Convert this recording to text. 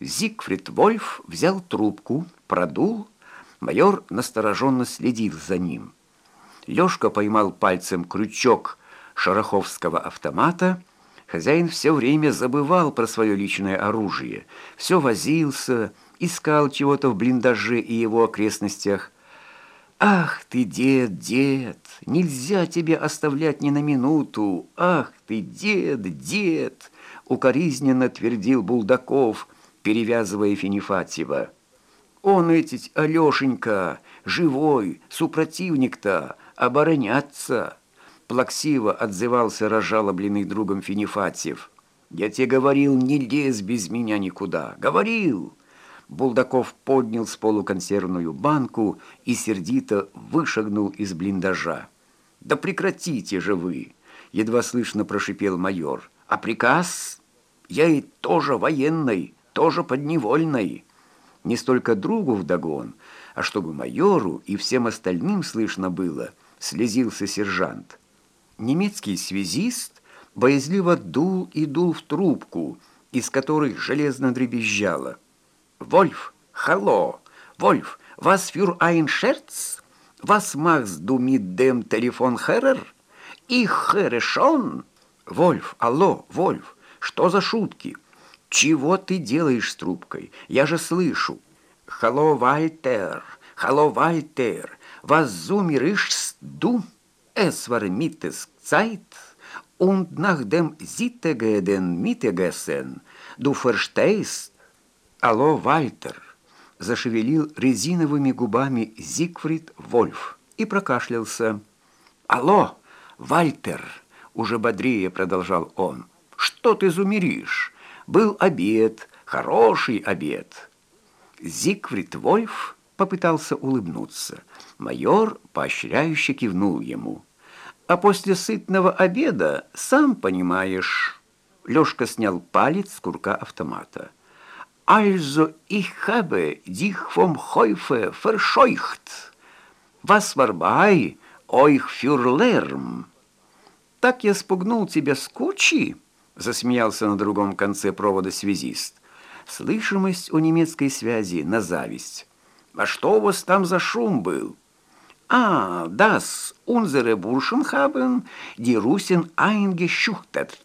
Зигфрид Вольф взял трубку, продул. Майор настороженно следил за ним. Лёшка поймал пальцем крючок шараховского автомата. Хозяин все время забывал про свое личное оружие. Все возился, искал чего-то в блиндаже и его окрестностях. «Ах ты, дед, дед, нельзя тебе оставлять ни на минуту! Ах ты, дед, дед!» Укоризненно твердил Булдаков, перевязывая Финифатьева. «Он этить, Алешенька, живой, супротивник-то, обороняться!» Плаксиво отзывался разжалобленный другом Финифатьев. «Я тебе говорил, не лезь без меня никуда! Говорил!» Булдаков поднял с полу консервную банку и сердито вышагнул из блиндажа. «Да прекратите же вы!» — едва слышно прошипел майор. «А приказ? Я и тоже военный, тоже подневольный!» Не столько другу вдогон, а чтобы майору и всем остальным слышно было, слезился сержант. Немецкий связист боязливо дул и дул в трубку, из которой железно дребезжало. Вольф, hallo, Вольф, was für ein Scherz? Was machst du mit dem höre schon. Вольф, алло, Вольф, что за шутки? Чего ты делаешь с трубкой? Я же слышу. Hallo, Вальтер, hallo, Вальтер, was zumirischst du? Es war Mittagszeit und nach dem Sittageden Mittagessen, du «Алло, Вальтер!» – зашевелил резиновыми губами Зигфрид Вольф и прокашлялся. «Алло, Вальтер!» – уже бодрее продолжал он. «Что ты зумеришь? Был обед, хороший обед!» Зигфрид Вольф попытался улыбнуться. Майор поощряюще кивнул ему. «А после сытного обеда, сам понимаешь...» Лёшка снял палец с курка автомата. Also ich habe dich vom Häufe verscheucht. Was war bei euch für? Так я спугнул тебя с кучи, засмеялся на другом конце провода связист. Слышимость у немецкой связи на зависть. А что у вас там за шум был? А, das, unsere Burschen haben die Russen eingeschüchtert.